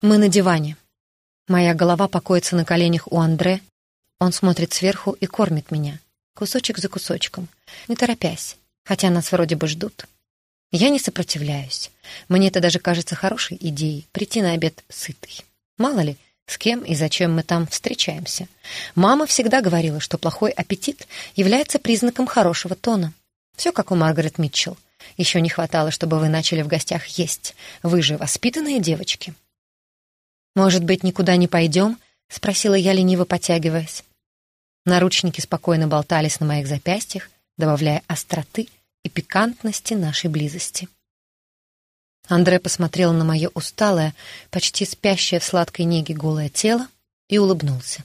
Мы на диване. Моя голова покоится на коленях у Андре. Он смотрит сверху и кормит меня. Кусочек за кусочком, не торопясь, хотя нас вроде бы ждут. Я не сопротивляюсь. Мне это даже кажется хорошей идеей — прийти на обед сытый. Мало ли, с кем и зачем мы там встречаемся. Мама всегда говорила, что плохой аппетит является признаком хорошего тона. Все как у Маргарет Митчелл. Еще не хватало, чтобы вы начали в гостях есть. Вы же воспитанные девочки. «Может быть, никуда не пойдем?» — спросила я, лениво потягиваясь. Наручники спокойно болтались на моих запястьях, добавляя остроты и пикантности нашей близости. Андре посмотрел на мое усталое, почти спящее в сладкой неге голое тело и улыбнулся.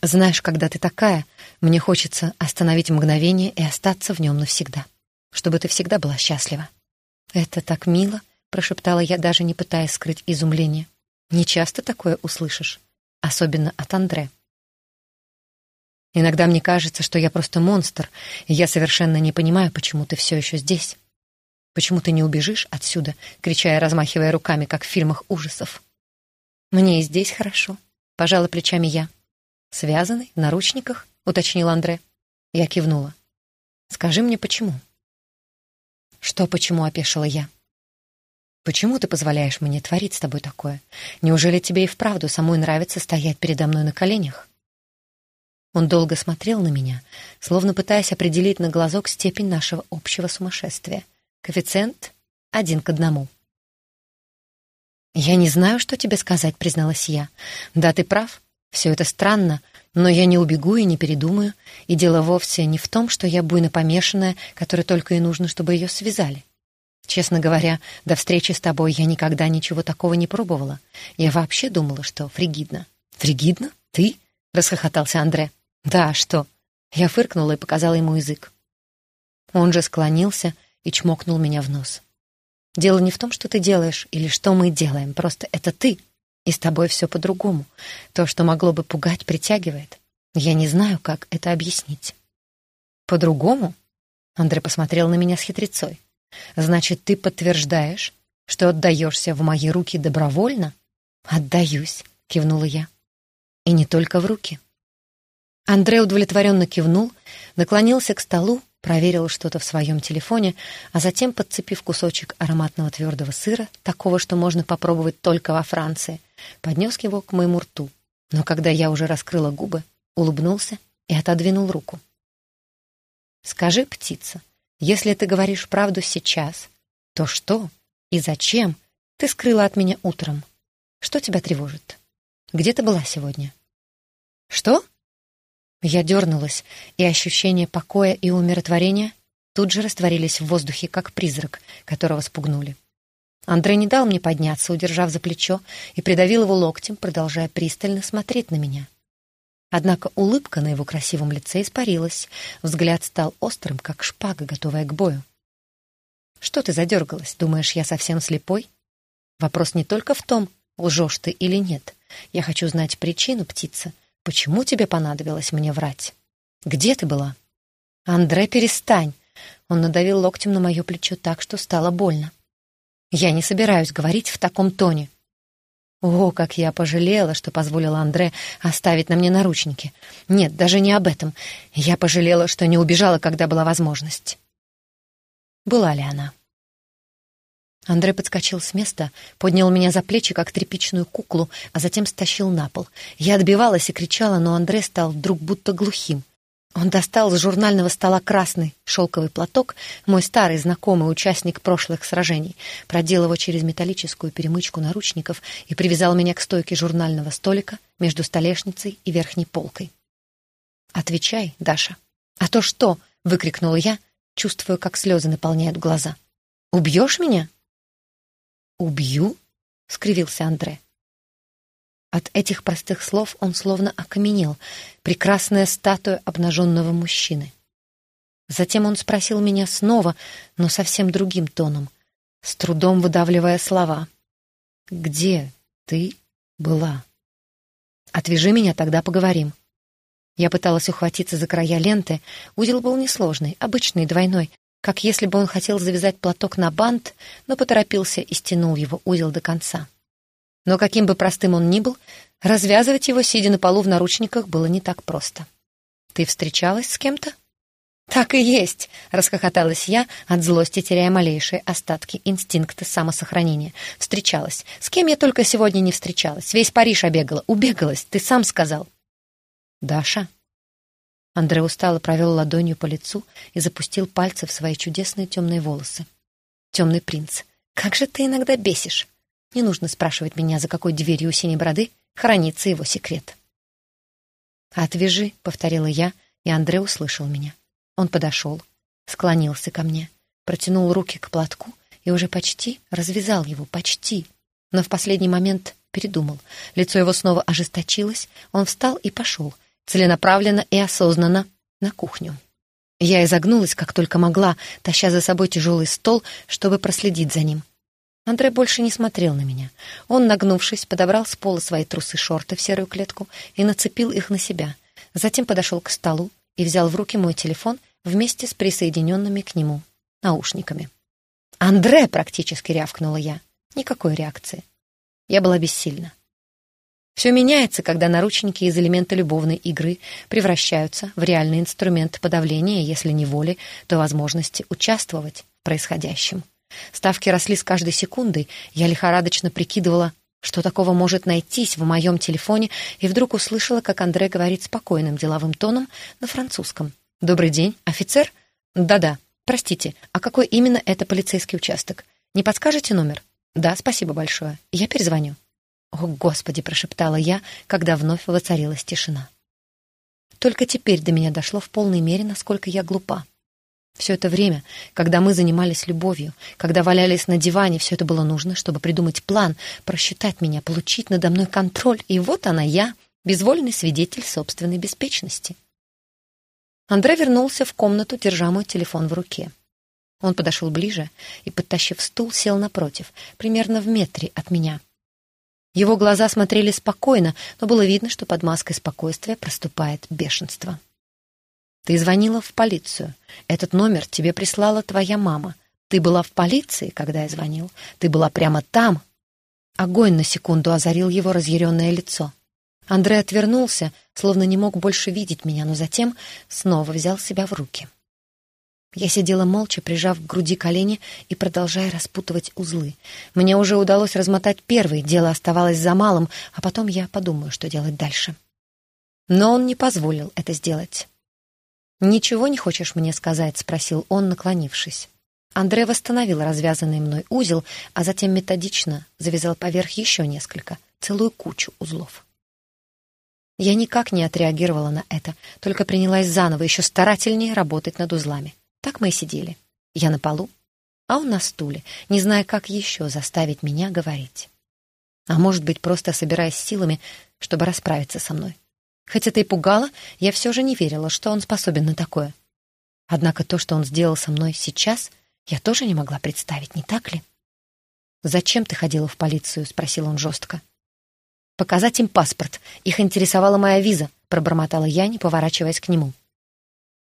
«Знаешь, когда ты такая, мне хочется остановить мгновение и остаться в нем навсегда, чтобы ты всегда была счастлива». «Это так мило», — прошептала я, даже не пытаясь скрыть изумление. Не часто такое услышишь, особенно от Андре. Иногда мне кажется, что я просто монстр, и я совершенно не понимаю, почему ты все еще здесь. Почему ты не убежишь отсюда, крича и размахивая руками, как в фильмах ужасов? Мне и здесь хорошо, пожала плечами я. Связанный, в наручниках, уточнил Андре. Я кивнула. Скажи мне, почему? Что почему, опешила я. Почему ты позволяешь мне творить с тобой такое? Неужели тебе и вправду самой нравится стоять передо мной на коленях? Он долго смотрел на меня, словно пытаясь определить на глазок степень нашего общего сумасшествия. Коэффициент один к одному. «Я не знаю, что тебе сказать», — призналась я. «Да, ты прав. Все это странно, но я не убегу и не передумаю, и дело вовсе не в том, что я буйно помешанная, которой только и нужно, чтобы ее связали. Честно говоря, до встречи с тобой я никогда ничего такого не пробовала. Я вообще думала, что фригидно. Фригидно? Ты? Расхохотался Андре. Да, что? Я фыркнула и показала ему язык. Он же склонился и чмокнул меня в нос. Дело не в том, что ты делаешь или что мы делаем, просто это ты, и с тобой все по-другому. То, что могло бы пугать, притягивает. Я не знаю, как это объяснить. По-другому? Андрей посмотрел на меня с хитрецой. Значит, ты подтверждаешь, что отдаешься в мои руки добровольно? Отдаюсь, кивнула я. И не только в руки. Андрей удовлетворенно кивнул, наклонился к столу, проверил что-то в своем телефоне, а затем, подцепив кусочек ароматного твердого сыра, такого, что можно попробовать только во Франции, поднес его к моему рту. Но когда я уже раскрыла губы, улыбнулся и отодвинул руку. «Скажи, птица, если ты говоришь правду сейчас, то что и зачем ты скрыла от меня утром? Что тебя тревожит? Где ты была сегодня? Что? Я дернулась, и ощущение покоя и умиротворения тут же растворились в воздухе, как призрак, которого спугнули. Андрей не дал мне подняться, удержав за плечо, и придавил его локтем, продолжая пристально смотреть на меня. Однако улыбка на его красивом лице испарилась, взгляд стал острым, как шпага, готовая к бою. «Что ты задергалась? Думаешь, я совсем слепой?» «Вопрос не только в том, лжешь ты или нет. Я хочу знать причину, птица. Почему тебе понадобилось мне врать? Где ты была?» «Андре, перестань!» Он надавил локтем на мое плечо так, что стало больно. «Я не собираюсь говорить в таком тоне. О, как я пожалела, что позволила Андре оставить на мне наручники. Нет, даже не об этом. Я пожалела, что не убежала, когда была возможность. Была ли она? Андре подскочил с места, поднял меня за плечи, как тряпичную куклу, а затем стащил на пол. Я отбивалась и кричала, но Андре стал вдруг будто глухим. Он достал с журнального стола красный шелковый платок, мой старый знакомый участник прошлых сражений, продел его через металлическую перемычку наручников и привязал меня к стойке журнального столика между столешницей и верхней полкой. «Отвечай, Даша». «А то что?» — выкрикнула я, чувствуя, как слезы наполняют глаза. «Убьешь меня?» «Убью?» — скривился Андре. От этих простых слов он словно окаменел, прекрасная статуя обнаженного мужчины. Затем он спросил меня снова, но совсем другим тоном, с трудом выдавливая слова. «Где ты была?» «Отвяжи меня, тогда поговорим». Я пыталась ухватиться за края ленты. Узел был несложный, обычный, двойной, как если бы он хотел завязать платок на бант, но поторопился и стянул его узел до конца. Но каким бы простым он ни был, развязывать его, сидя на полу в наручниках, было не так просто. «Ты встречалась с кем-то?» «Так и есть!» — расхохоталась я, от злости теряя малейшие остатки инстинкта самосохранения. «Встречалась. С кем я только сегодня не встречалась. Весь Париж обегала. Убегалась, ты сам сказал». «Даша?» Андре устало провел ладонью по лицу и запустил пальцы в свои чудесные темные волосы. «Темный принц, как же ты иногда бесишь! Не нужно спрашивать меня, за какой дверью у синей бороды хранится его секрет». «Отвяжи», — повторила я, и Андре услышал меня. Он подошел, склонился ко мне, протянул руки к платку и уже почти развязал его, почти. Но в последний момент передумал. Лицо его снова ожесточилось, он встал и пошел, целенаправленно и осознанно, на кухню. Я изогнулась, как только могла, таща за собой тяжелый стол, чтобы проследить за ним. Андрей больше не смотрел на меня. Он, нагнувшись, подобрал с пола свои трусы-шорты в серую клетку и нацепил их на себя. Затем подошел к столу и взял в руки мой телефон вместе с присоединенными к нему наушниками. «Андре!» — практически рявкнула я. Никакой реакции. Я была бессильна. Все меняется, когда наручники из элемента любовной игры превращаются в реальный инструмент подавления, если не воли, то возможности участвовать в происходящем. Ставки росли с каждой секундой, я лихорадочно прикидывала, что такого может найтись в моем телефоне, и вдруг услышала, как Андре говорит спокойным деловым тоном на французском. «Добрый день, офицер?» «Да-да, простите, а какой именно это полицейский участок? Не подскажете номер?» «Да, спасибо большое. Я перезвоню». «О, Господи!» — прошептала я, когда вновь воцарилась тишина. Только теперь до меня дошло в полной мере, насколько я глупа. Все это время, когда мы занимались любовью, когда валялись на диване, все это было нужно, чтобы придумать план, просчитать меня, получить надо мной контроль. И вот она я, безвольный свидетель собственной беспечности. Андре вернулся в комнату, держа мой телефон в руке. Он подошел ближе и, подтащив стул, сел напротив, примерно в метре от меня. Его глаза смотрели спокойно, но было видно, что под маской спокойствия проступает бешенство. «Ты звонила в полицию. Этот номер тебе прислала твоя мама. Ты была в полиции, когда я звонил. Ты была прямо там». Огонь на секунду озарил его разъяренное лицо. Андрей отвернулся, словно не мог больше видеть меня, но затем снова взял себя в руки. Я сидела молча, прижав к груди колени и продолжая распутывать узлы. Мне уже удалось размотать первый, дело оставалось за малым, а потом я подумаю, что делать дальше. Но он не позволил это сделать. «Ничего не хочешь мне сказать?» — спросил он, наклонившись. Андрей восстановил развязанный мной узел, а затем методично завязал поверх еще несколько, целую кучу узлов. Я никак не отреагировала на это, только принялась заново еще старательнее работать над узлами. Так мы и сидели. Я на полу, а он на стуле, не зная, как еще заставить меня говорить. А может быть, просто собираясь силами, чтобы расправиться со мной. Хоть это и пугало, я все же не верила, что он способен на такое. Однако то, что он сделал со мной сейчас, я тоже не могла представить, не так ли? «Зачем ты ходила в полицию?» — спросил он жестко. «Показать им паспорт. Их интересовала моя виза», — пробормотала я, не поворачиваясь к нему.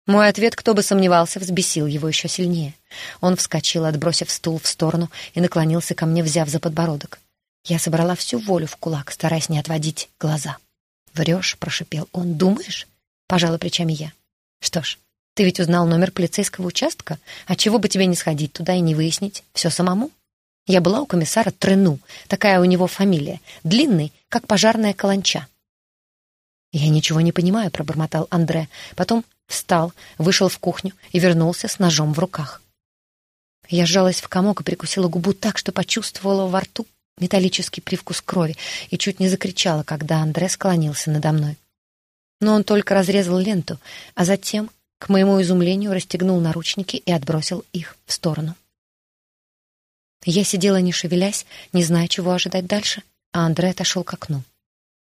Мой ответ, кто бы сомневался, взбесил его еще сильнее. Он вскочил, отбросив стул в сторону, и наклонился ко мне, взяв за подбородок. Я собрала всю волю в кулак, стараясь не отводить глаза. «Врешь», — прошипел он. «Думаешь?» — пожала плечами я. «Что ж, ты ведь узнал номер полицейского участка? А чего бы тебе не сходить туда и не выяснить? Все самому?» Я была у комиссара Трену, такая у него фамилия, длинный, как пожарная каланча. «Я ничего не понимаю», — пробормотал Андре. Потом встал, вышел в кухню и вернулся с ножом в руках. Я сжалась в комок и прикусила губу так, что почувствовала во рту металлический привкус крови и чуть не закричала, когда Андре склонился надо мной. Но он только разрезал ленту, а затем, к моему изумлению, расстегнул наручники и отбросил их в сторону. Я сидела не шевелясь, не зная, чего ожидать дальше, а Андрей отошел к окну.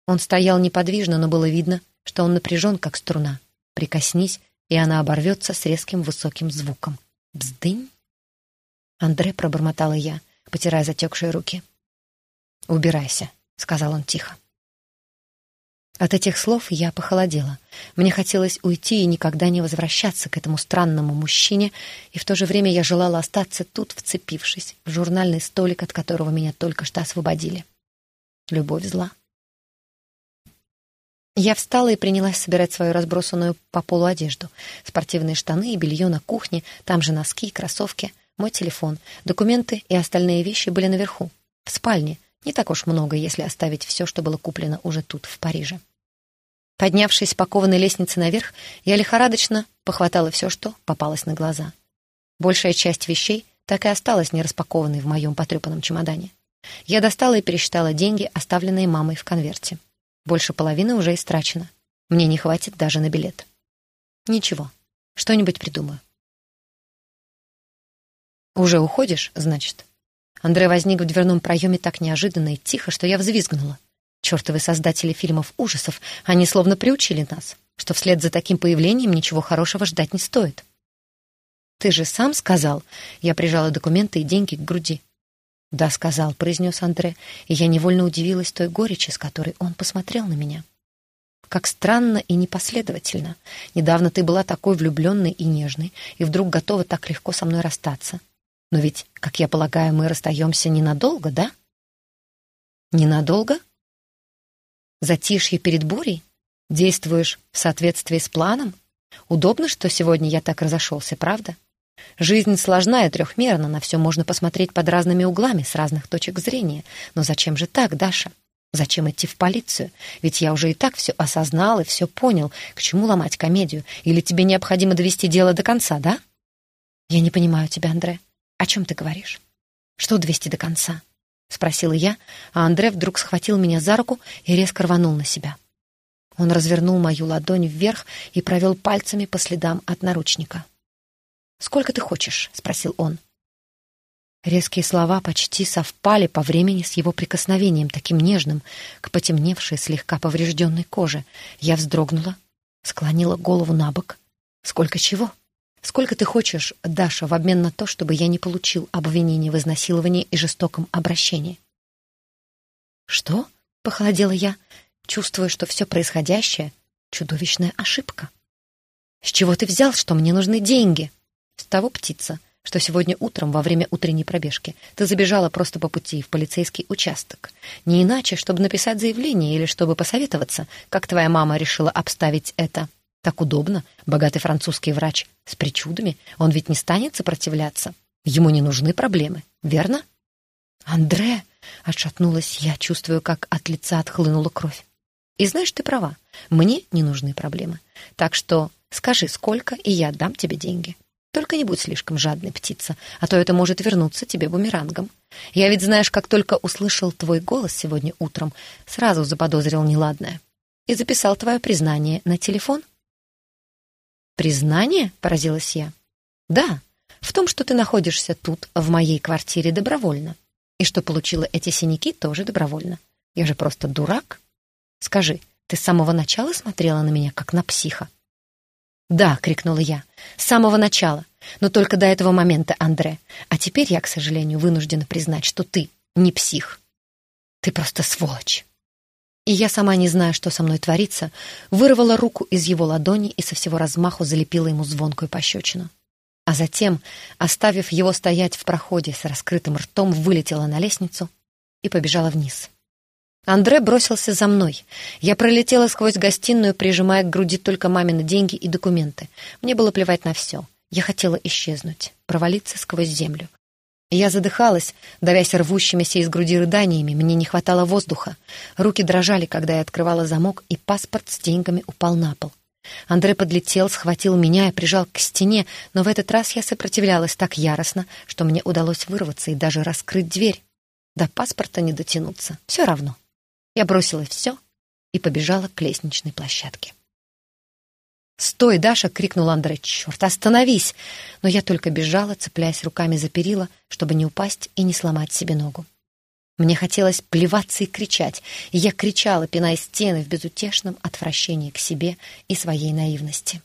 Он стоял неподвижно, но было видно, что он напряжен, как струна. Прикоснись, и она оборвется с резким высоким звуком. «Бздынь!» Андре пробормотала я, потирая затекшие руки. «Убирайся», — сказал он тихо. От этих слов я похолодела. Мне хотелось уйти и никогда не возвращаться к этому странному мужчине, и в то же время я желала остаться тут, вцепившись в журнальный столик, от которого меня только что освободили. любовь зла. Я встала и принялась собирать свою разбросанную по полу одежду. Спортивные штаны и белье на кухне, там же носки, кроссовки, мой телефон, документы и остальные вещи были наверху, в спальне. Не так уж много, если оставить все, что было куплено уже тут, в Париже. Поднявшись по кованой лестнице наверх, я лихорадочно похватала все, что попалось на глаза. Большая часть вещей так и осталась нераспакованной в моем потрепанном чемодане. Я достала и пересчитала деньги, оставленные мамой в конверте. Больше половины уже истрачено. Мне не хватит даже на билет. Ничего, что-нибудь придумаю. «Уже уходишь, значит?» Андрей возник в дверном проеме так неожиданно и тихо, что я взвизгнула. Чертовы создатели фильмов ужасов, они словно приучили нас, что вслед за таким появлением ничего хорошего ждать не стоит. «Ты же сам сказал?» Я прижала документы и деньги к груди. «Да, сказал», — произнес Андре, и я невольно удивилась той горечи, с которой он посмотрел на меня. «Как странно и непоследовательно. Недавно ты была такой влюбленной и нежной, и вдруг готова так легко со мной расстаться. Но ведь, как я полагаю, мы расстаемся ненадолго, да?» «Ненадолго?» «Затишье перед бурей? Действуешь в соответствии с планом? Удобно, что сегодня я так разошелся, правда?» Жизнь сложна и трехмерна, на все можно посмотреть под разными углами, с разных точек зрения. Но зачем же так, Даша? Зачем идти в полицию? Ведь я уже и так все осознал и все понял. К чему ломать комедию? Или тебе необходимо довести дело до конца, да? Я не понимаю тебя, Андре. О чем ты говоришь? Что довести до конца? Спросила я, а Андре вдруг схватил меня за руку и резко рванул на себя. Он развернул мою ладонь вверх и провел пальцами по следам от наручника. «Сколько ты хочешь?» — спросил он. Резкие слова почти совпали по времени с его прикосновением, таким нежным, к потемневшей, слегка поврежденной коже. Я вздрогнула, склонила голову на бок. «Сколько чего? Сколько ты хочешь, Даша, в обмен на то, чтобы я не получил обвинения в изнасиловании и жестоком обращении?» «Что?» — похолодела я, чувствуя, что все происходящее — чудовищная ошибка. «С чего ты взял, что мне нужны деньги?» С того птица, что сегодня утром во время утренней пробежки ты забежала просто по пути в полицейский участок. Не иначе, чтобы написать заявление или чтобы посоветоваться, как твоя мама решила обставить это. Так удобно, богатый французский врач с причудами, он ведь не станет сопротивляться. Ему не нужны проблемы, верно? Андре, отшатнулась я, чувствую, как от лица отхлынула кровь. И знаешь, ты права, мне не нужны проблемы. Так что скажи, сколько, и я дам тебе деньги. Только не будь слишком жадной, птица, а то это может вернуться тебе бумерангом. Я ведь, знаешь, как только услышал твой голос сегодня утром, сразу заподозрил неладное. И записал твое признание на телефон. «Признание?» — поразилась я. «Да, в том, что ты находишься тут, в моей квартире, добровольно. И что получила эти синяки тоже добровольно. Я же просто дурак. Скажи, ты с самого начала смотрела на меня, как на психа?» «Да!» — крикнула я. «С самого начала. Но только до этого момента, Андре. А теперь я, к сожалению, вынуждена признать, что ты не псих. Ты просто сволочь!» И я сама не зная, что со мной творится, вырвала руку из его ладони и со всего размаху залепила ему звонкую пощечину. А затем, оставив его стоять в проходе с раскрытым ртом, вылетела на лестницу и побежала вниз. Андре бросился за мной. Я пролетела сквозь гостиную, прижимая к груди только мамины деньги и документы. Мне было плевать на все. Я хотела исчезнуть, провалиться сквозь землю. Я задыхалась, давясь рвущимися из груди рыданиями, мне не хватало воздуха. Руки дрожали, когда я открывала замок, и паспорт с деньгами упал на пол. Андре подлетел, схватил меня и прижал к стене, но в этот раз я сопротивлялась так яростно, что мне удалось вырваться и даже раскрыть дверь. До паспорта не дотянуться, все равно. Я бросила все и побежала к лестничной площадке. «Стой, Даша!» — крикнул Андрей. «Черт, остановись!» Но я только бежала, цепляясь руками за перила, чтобы не упасть и не сломать себе ногу. Мне хотелось плеваться и кричать, и я кричала, пиная стены в безутешном отвращении к себе и своей наивности.